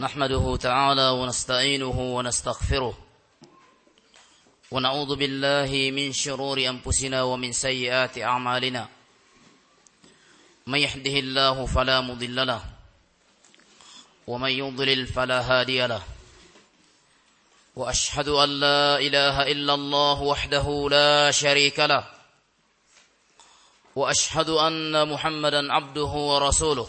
نحمده تعالى ونستعينه ونستغفره ونعوذ بالله من شرور أنفسنا ومن سيئات أعمالنا. من يهده الله فلا مضل له ومن يضلل فلا هادي له. وأشهد أن لا إله إلا الله وحده لا شريك له. وأشهد أن محمدا عبده ورسوله.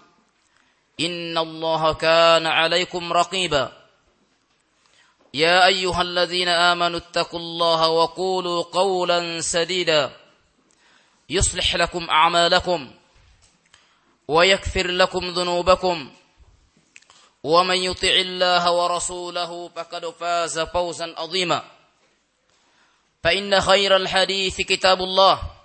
إن الله كان عليكم رقيبا. يا أيها الذين آمنوا اتقوا الله وقولوا قولا سديدا. يصلح لكم أعمالكم ويكفر لكم ذنوبكم. ومن يطع الله ورسوله فقد فاز فوزا عظيما. فإن خير الحديث كتاب الله.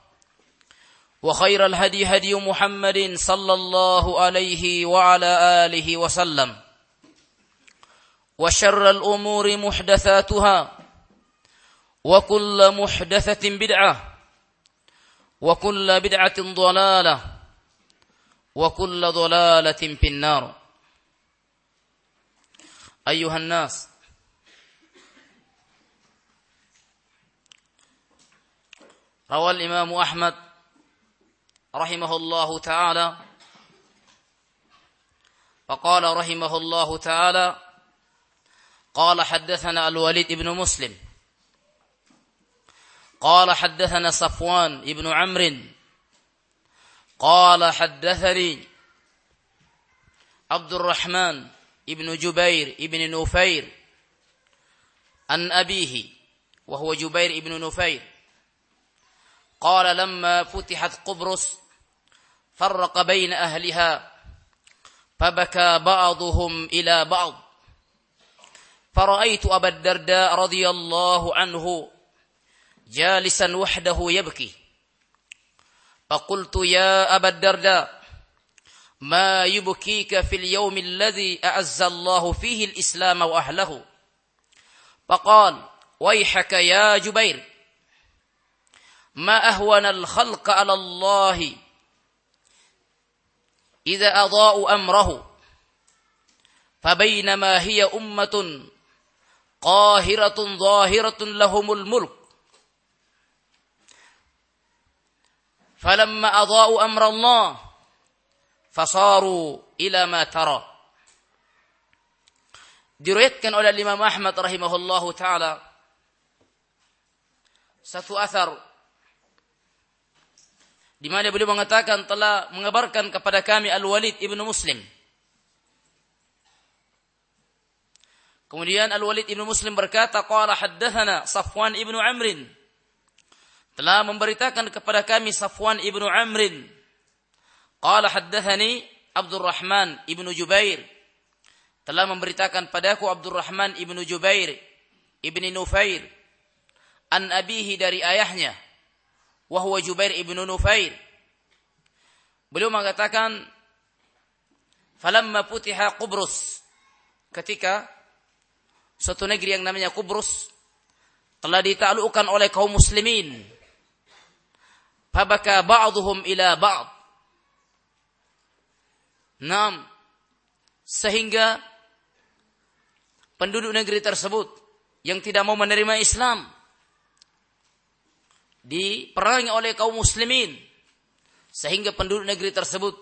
وخير الهدي هدي محمد صلى الله عليه وعلى آله وسلم. وشر الأمور محدثاتها وكل محدثة بدعة وكل بدعة ضلالة وكل ضلالة في النار. أيها الناس روى الإمام أحمد رحمه الله تعالى. فقال رحمه الله تعالى قال حدثنا الوليد بن مسلم. قال حدثنا صفوان بن عمرو. قال حدثني عبد الرحمن ابن جبير ابن نفير عن أبيه وهو جبير ابن نفير. قال لما فتحت قبرص فرق بين أهلها فبكى بعضهم إلى بعض. فرأيت أبا الدرداء رضي الله عنه جالسا وحده يبكي. فقلت يا أبا الدرداء ما يبكيك في اليوم الذي أعز الله فيه الإسلام وأهله؟ فقال ويحك يا جبير ما أهون الخلق على الله إذا أضاءوا أمره. فبينما هي أمة قاهرة ظاهرة لهم الملك. فلما أضاءوا أمر الله فصاروا إلى ما ترى. Diriwayatkan oleh Imam Ahmad rahimahullahu taala satu asar di mana beliau mengatakan telah mengabarkan kepada kami Al-Walid ibnu Muslim. Kemudian Al-Walid ibnu Muslim berkata, qala haddathana Safwan ibnu Amrin. Telah memberitakan kepada kami Safwan ibnu Amrin. Qala haddathani Abdurrahman ibnu Jubair. Telah memberitakan padaku Abdurrahman ibnu Jubair ibni Nufair an abihi dari ayahnya wahwa Jubair ibnu Nufair. Beliau mengatakan, falamma putiha Qubrus, ketika suatu negeri yang namanya Kubrus telah ditaklukkan oleh kaum muslimin. Fabaka ba'dhum ila ba'd. Nam, sehingga penduduk negeri tersebut yang tidak mau menerima Islam diperangi oleh kaum muslimin sehingga penduduk negeri tersebut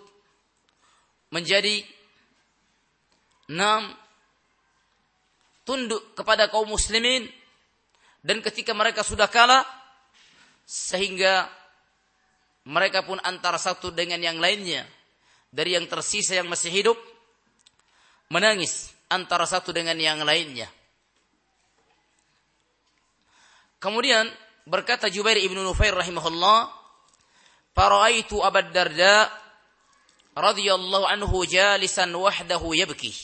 menjadi enam tunduk kepada kaum muslimin dan ketika mereka sudah kalah sehingga mereka pun antara satu dengan yang lainnya dari yang tersisa yang masih hidup menangis antara satu dengan yang lainnya. Kemudian berkata Jubair ibnu Nufair rahimahullah, "Faraitu Abad Darda radhiyallahu anhu jalisan wahdahu yabki.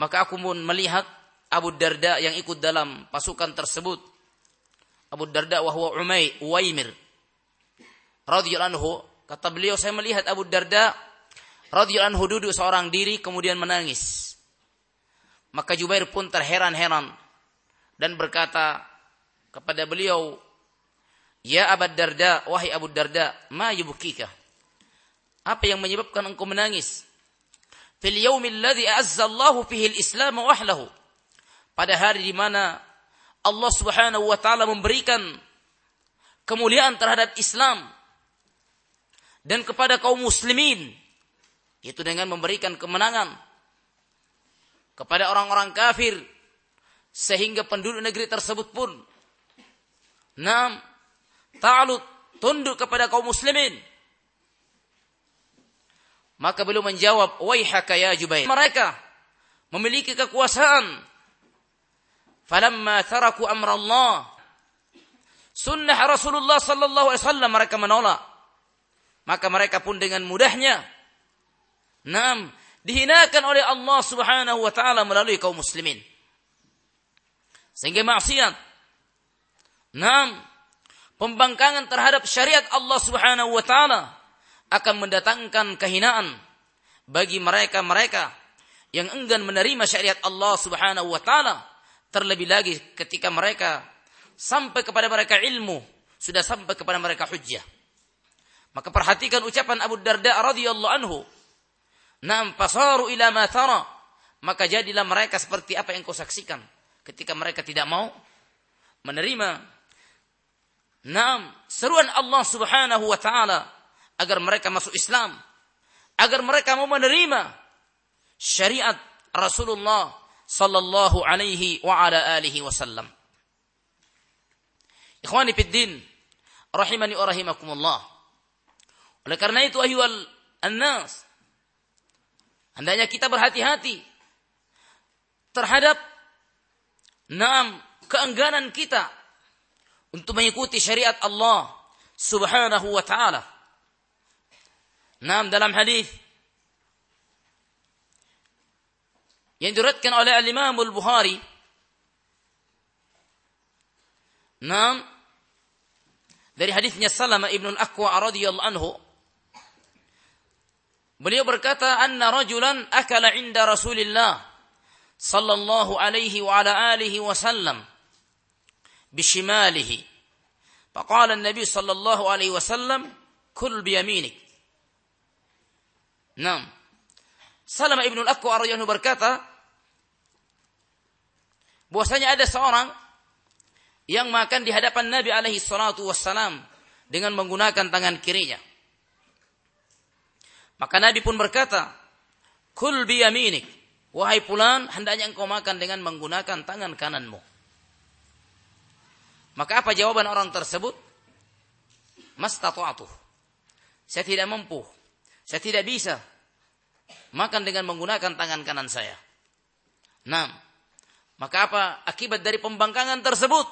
Maka aku pun melihat Abu Darda yang ikut dalam pasukan tersebut. Abu Darda wahwa Umay, Uwaimir. Radhiyallahu anhu, kata beliau saya melihat Abu Darda radhiyallahu anhu duduk seorang diri kemudian menangis. Maka Jubair pun terheran-heran dan berkata kepada beliau, "Ya Abu Darda, wahai Abu Darda, ma yubkika?" Apa yang menyebabkan engkau menangis? Fil yaumil ladzi azza Allahu fihi al-Islam wa ahlahu. Pada hari di mana Allah Subhanahu wa taala memberikan kemuliaan terhadap Islam dan kepada kaum muslimin itu dengan memberikan kemenangan kepada orang-orang kafir sehingga penduduk negeri tersebut pun nam ta'alut tunduk kepada kaum muslimin maka beliau menjawab, "Waihaka ya Jubair." Mereka memiliki kekuasaan. Falamma taraku amra Allah. Sunnah Rasulullah sallallahu alaihi wasallam mereka menolak. Maka mereka pun dengan mudahnya nam dihinakan oleh Allah Subhanahu wa taala melalui kaum muslimin. Sehingga maksiat nam pembangkangan terhadap syariat Allah Subhanahu wa taala akan mendatangkan kehinaan bagi mereka-mereka yang enggan menerima syariat Allah Subhanahu wa taala terlebih lagi ketika mereka sampai kepada mereka ilmu sudah sampai kepada mereka hujjah. Maka perhatikan ucapan Abu Darda radhiyallahu anhu. Nam pasaru ila ma tara. Maka jadilah mereka seperti apa yang kau saksikan ketika mereka tidak mau menerima nam seruan Allah Subhanahu wa taala agar mereka masuk Islam, agar mereka mau menerima syariat Rasulullah sallallahu alaihi wa ala alihi wasallam. Ikhwani fid din, rahimani wa rahimakumullah. Oleh karena itu ayyuhal annas, hendaknya kita berhati-hati terhadap enam keengganan kita untuk mengikuti syariat Allah Subhanahu wa taala Nah, dalam hadis yang diriwayatkan oleh Al-Imam Al-Bukhari Nah, dari hadisnya Salama Ibn Al-Aqwa radhiyallahu anhu Beliau berkata anna rajulan akala inda Rasulillah sallallahu alaihi wa ala alihi wasallam bishimalihi. Faqala an-nabi sallallahu alaihi wasallam kul biyaminik. Nah, Salamah ibnu Al-Aqwa radhiyallahu berkata, bahwasanya ada seorang yang makan di hadapan Nabi alaihi salatu wassalam dengan menggunakan tangan kirinya. Maka Nabi pun berkata, Kul biyaminik. Wahai pulan, hendaknya engkau makan dengan menggunakan tangan kananmu. Maka apa jawaban orang tersebut? Mastata'atuh. Saya tidak mampu. Saya tidak bisa makan dengan menggunakan tangan kanan saya. Nah, maka apa akibat dari pembangkangan tersebut?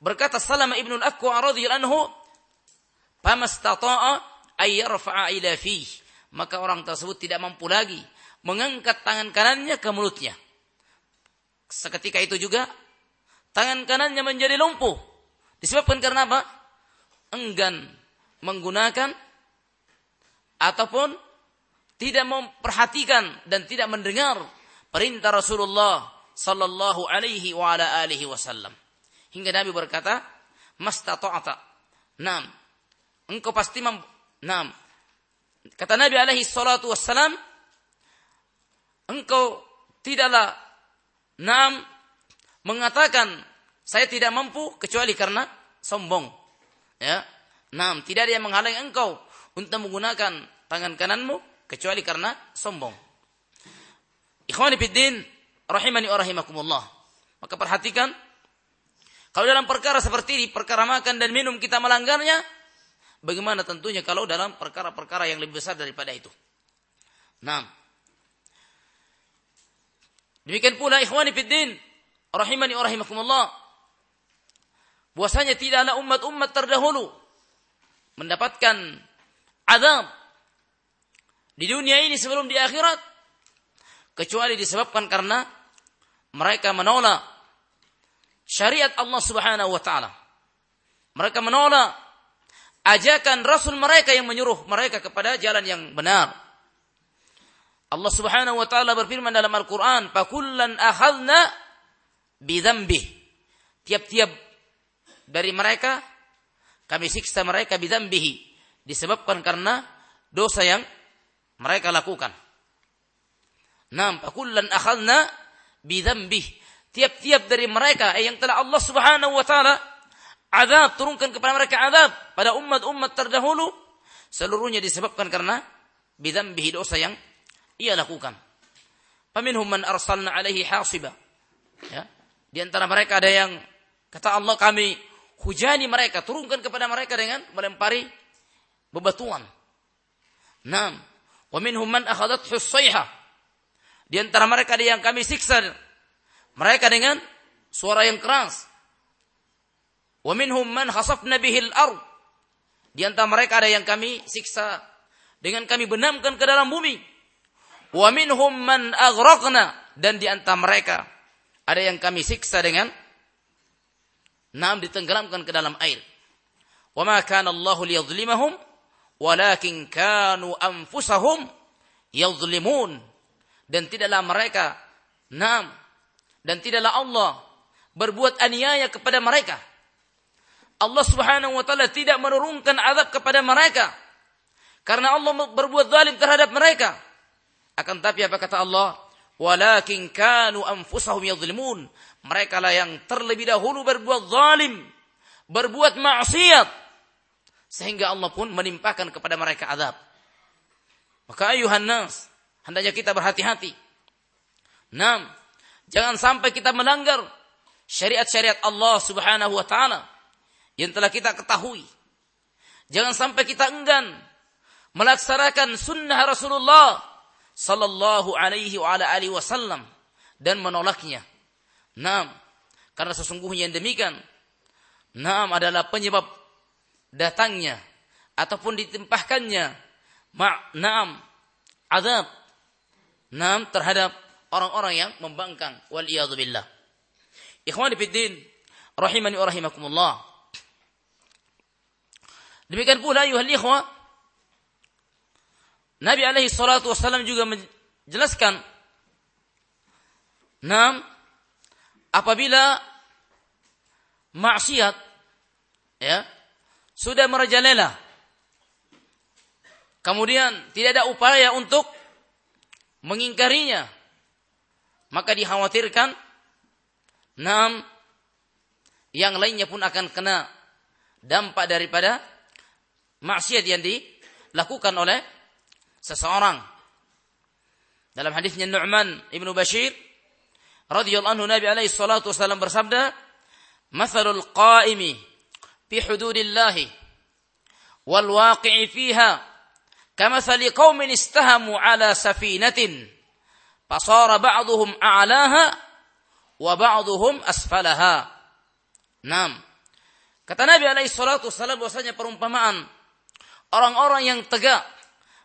Berkata Salama ibn al-Aqwa radhiyallahu anhu, "Famastata'a ay yarfa'a ila fih." Maka orang tersebut tidak mampu lagi mengangkat tangan kanannya ke mulutnya. Seketika itu juga tangan kanannya menjadi lumpuh. Disebabkan karena apa? Enggan menggunakan ataupun tidak memperhatikan dan tidak mendengar perintah Rasulullah sallallahu alaihi wa ala alihi wasallam. Hingga Nabi berkata, "Mastata'ata." Naam. Engkau pasti mem Naam. Kata Nabi alaihi salatu wassalam, engkau tidaklah naam mengatakan saya tidak mampu kecuali karena sombong. Ya. Naam, tidak ada yang menghalangi engkau untuk menggunakan tangan kananmu kecuali karena sombong. Ikhwani fiddin rahimani wa rahimakumullah. Maka perhatikan kalau dalam perkara seperti ini, perkara makan dan minum kita melanggarnya, bagaimana tentunya kalau dalam perkara-perkara yang lebih besar daripada itu. Nah, demikian pula ikhwani fiddin rahimani wa rahimakumullah. Bahwasanya tidaklah umat-umat terdahulu mendapatkan azab di dunia ini sebelum di akhirat kecuali disebabkan karena mereka menolak syariat Allah Subhanahu wa taala. Mereka menolak ajakan Rasul mereka yang menyuruh mereka kepada jalan yang benar. Allah Subhanahu wa taala berfirman dalam Al-Qur'an, "Fakullan akhadna bidzambih." Tiap-tiap dari mereka kami siksa mereka bidzambihi disebabkan karena dosa yang mereka lakukan. Nam, fakullan akhadna bidzambih. Tiap-tiap dari mereka yang telah Allah Subhanahu wa taala azab turunkan kepada mereka azab pada umat-umat terdahulu seluruhnya disebabkan karena bidzambihi dosa yang ia lakukan. Paminhum man arsalna alaihi hasiba. Ya. Di antara mereka ada yang kata Allah kami hujani mereka, turunkan kepada mereka dengan melempari bebatuan. Naam. Wa minhum man akhadathu sayha. Di antara mereka ada yang kami siksa mereka dengan suara yang keras. Wa minhum man khasafna bihil ard. Di antara mereka ada yang kami siksa dengan kami benamkan ke dalam bumi. Wa minhum man aghraqna dan di antara mereka ada yang kami siksa dengan nam ditenggelamkan ke dalam air. Wa ma kana Allahu liyadhlimahum walakin kanu anfusahum yadhlimun dan tidaklah mereka nam dan tidaklah Allah berbuat aniaya kepada mereka Allah Subhanahu wa taala tidak menurunkan azab kepada mereka karena Allah berbuat zalim terhadap mereka. Akan tapi apa kata Allah? Walakin kanu anfusahum yadhlimun. Mereka lah yang terlebih dahulu berbuat zalim, berbuat maksiat sehingga Allah pun menimpakan kepada mereka azab. Maka ayuhan nas, hendaknya kita berhati-hati. Nam, jangan sampai kita melanggar syariat-syariat Allah Subhanahu wa taala yang telah kita ketahui. Jangan sampai kita enggan melaksanakan sunnah Rasulullah sallallahu alaihi wa ala alihi wasallam dan menolaknya. Naam, karena sesungguhnya yang demikian naam adalah penyebab datangnya ataupun ditimpahkannya ma naam azab naam terhadap orang-orang yang membangkang wal billah. Ikhwani fiddin rahimani wa rahimakumullah. Demikian pula ayuhal ikhwa Nabi alaihi salatu wasallam juga menjelaskan Nam apabila maksiat ya sudah merajalela kemudian tidak ada upaya untuk mengingkarinya maka dikhawatirkan nam yang lainnya pun akan kena dampak daripada maksiat yang dilakukan oleh seseorang. Dalam hadisnya Nu'man Ibnu Bashir radhiyallahu anhu Nabi alaihi salatu wasallam bersabda, "Mathalul qa'imi fi hududillah wal waqi'i fiha kamathali qaumin istahamu ala safinatin fasara ba'dhum a'laha wa ba'dhum asfalaha." Naam. Kata Nabi alaihi salatu wasallam bahwasanya perumpamaan orang-orang yang tegak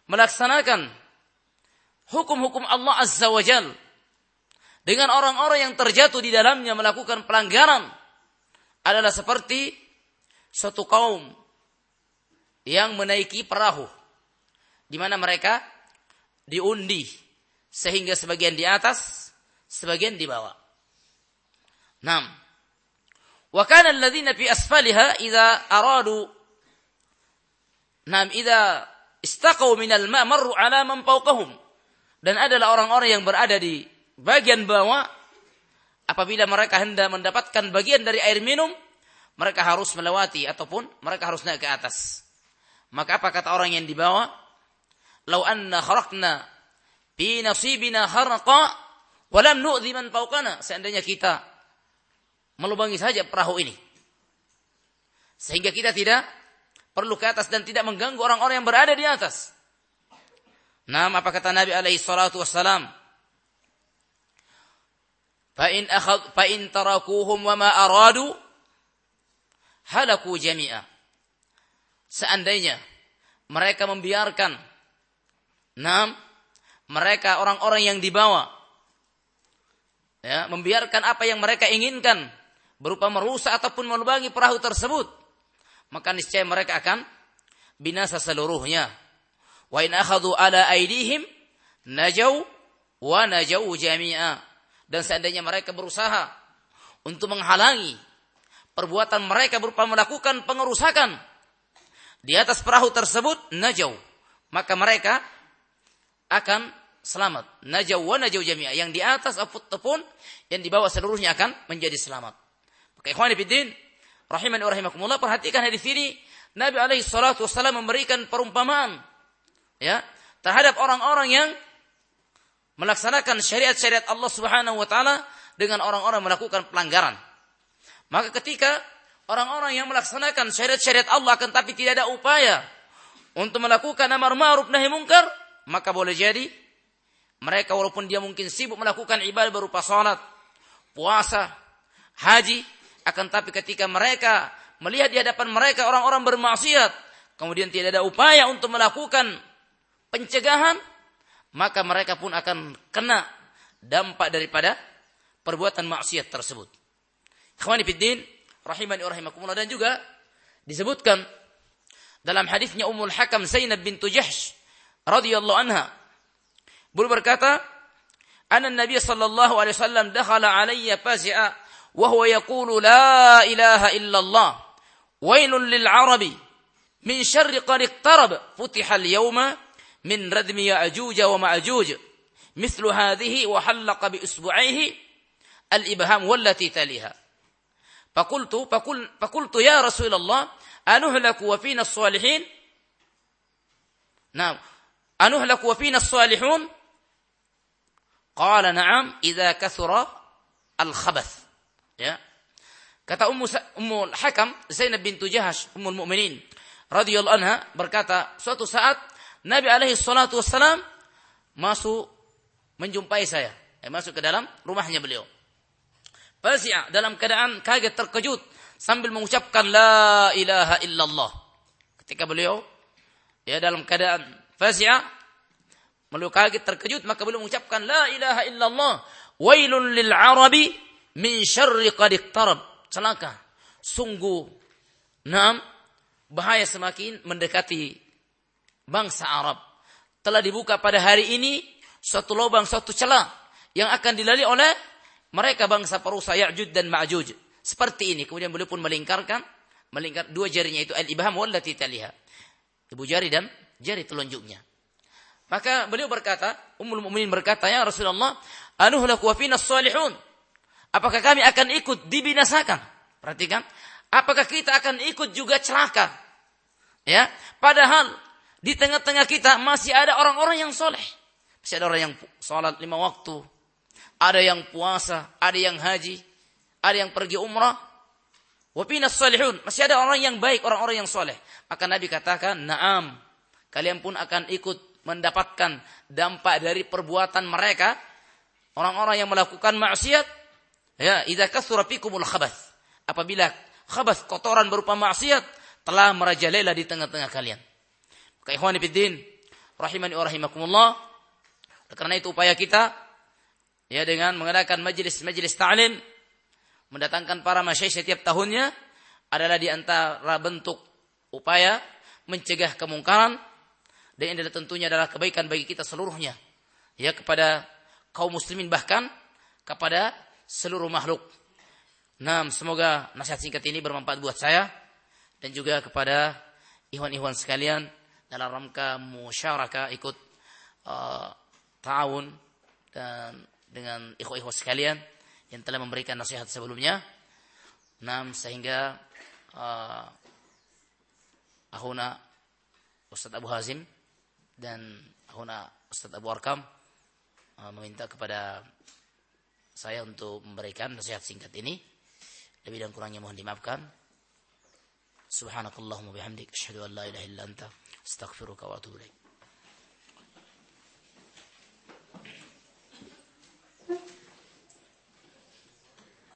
melaksanakan hukum-hukum Allah Azza wa Jal dengan orang-orang yang terjatuh di dalamnya melakukan pelanggaran adalah seperti suatu kaum yang menaiki perahu di mana mereka diundi sehingga sebagian di atas, sebagian di bawah. Nam. Wa kana alladziina fi asfaliha idza aradu Nam idza istaqau minal ma marru ala man. Dan adalah orang-orang yang berada di bagian bawah apabila mereka hendak mendapatkan bagian dari air minum, mereka harus melewati ataupun mereka harus naik ke atas. Maka apa kata orang yang di bawah? Lau anna kharaqna fi nasibina kharqa wa lam nu'dhi man fawqana. Seandainya kita melubangi saja perahu ini. Sehingga kita tidak perlu ke atas dan tidak mengganggu orang-orang yang berada di atas. Nah, apa kata Nabi alaihi salatu wassalam? Fa'in akhad fa'in tarakuhum wa ma aradu halaku jami'a. Seandainya mereka membiarkan Nah, mereka orang-orang yang dibawa ya, membiarkan apa yang mereka inginkan berupa merusak ataupun melubangi perahu tersebut, maka niscaya mereka akan binasa seluruhnya. Wa in akhadhu ala aidihim najau wa najau jami'a. Dan seandainya mereka berusaha untuk menghalangi perbuatan mereka berupa melakukan pengerusakan di atas perahu tersebut najau maka mereka akan selamat. Najau wa najau jami'a. Yang di atas ataupun yang di bawah seluruhnya akan menjadi selamat. Maka ikhwan fillah rahimani wa rahimakumullah perhatikan hadis ini Nabi alaihi salatu wasallam memberikan perumpamaan ya terhadap orang-orang yang melaksanakan syariat-syariat Allah Subhanahu wa taala dengan orang-orang melakukan pelanggaran. Maka ketika orang-orang yang melaksanakan syariat-syariat Allah akan tapi tidak ada upaya untuk melakukan amar ma'ruf nahi mungkar, maka boleh jadi mereka walaupun dia mungkin sibuk melakukan ibadah berupa salat, puasa, haji, akan tapi ketika mereka melihat di hadapan mereka orang-orang bermaksiat, kemudian tidak ada upaya untuk melakukan pencegahan, maka mereka pun akan kena dampak daripada perbuatan maksiat tersebut. Ikhwani fiddin, rahimani rahimakumullah dan juga disebutkan dalam hadisnya Ummul Hakam Zainab bintu Jahsh radhiyallahu anha. Beliau berkata, "Anna Nabi sallallahu alaihi wasallam dakhala alayya fazi'a وهو يقول لا إله إلا الله. ويل للعرب. من شر قد اقترب. فتح اليوم من ردم يأجوج ومأجوج. مثل هذه وحلق بإصبعيه الإبهام والتي تليها. فقلت فقل فقلت يا رسول الله أنهلك وفينا الصالحين؟ نعم. أنهلك وفينا الصالحون؟ قال نعم إذا كثر الخبث. Ya. Kata Ummu Ummu Hakam Zainab bintu Jahash Ummul Mukminin radhiyallahu anha berkata suatu saat Nabi alaihi salatu masuk menjumpai saya. Eh, masuk ke dalam rumahnya beliau. Fasi'a dalam keadaan kaget terkejut sambil mengucapkan la ilaha illallah. Ketika beliau ya dalam keadaan fasi'ah beliau kaget terkejut maka beliau mengucapkan la ilaha illallah. Wailun lil arabi min syarri qad. Celaka. Sungguh Naam bahaya semakin mendekati bangsa Arab. Telah dibuka pada hari ini suatu lubang, suatu celah yang akan dilalui oleh mereka bangsa perusa Ya'jud dan Ma'juj. Seperti ini. Kemudian beliau pun melingkarkan melingkar dua jarinya itu al-ibham wallati taliha. Ibu jari dan jari telunjuknya. Maka beliau berkata, Ummul Mukminin berkata, "Ya Rasulullah, anuhlaku wa fina salihun." Apakah kami akan ikut dibinasakan? Perhatikan, apakah kita akan ikut juga celaka? Ya, padahal di tengah-tengah kita masih ada orang-orang yang soleh. Masih ada orang yang sholat lima waktu. Ada yang puasa, ada yang haji, ada yang pergi umrah. Wapinas salihun. Masih ada orang yang baik, orang-orang yang soleh. Maka Nabi katakan, naam. Kalian pun akan ikut mendapatkan dampak dari perbuatan mereka. Orang-orang yang melakukan maksiat. Ya, idza kathura fikumul khabath. Apabila khabath, kotoran berupa maksiat telah merajalela di tengah-tengah kalian. Maka ikhwani fiddin, rahimani wa rahimakumullah. Karena itu upaya kita ya dengan mengadakan majelis-majelis ta'lim mendatangkan para masyayikh setiap tahunnya adalah di antara bentuk upaya mencegah kemungkaran dan ini tentunya adalah kebaikan bagi kita seluruhnya ya kepada kaum muslimin bahkan kepada seluruh makhluk. Nah, semoga nasihat singkat ini bermanfaat buat saya dan juga kepada ikhwan-ikhwan sekalian dalam rangka musyarakah ikut uh, ta'awun dan dengan ikhwan-ikhwan sekalian yang telah memberikan nasihat sebelumnya. Nam sehingga uh, Ahuna Ustaz Abu Hazim dan Ahuna Ustaz Abu Arkam uh, meminta kepada saya untuk memberikan nasihat singkat ini. Lebih dan kurangnya mohon dimaafkan. Subhanakallahumma bihamdik asyhadu an la ilaha illa anta astaghfiruka wa atubu ilaik.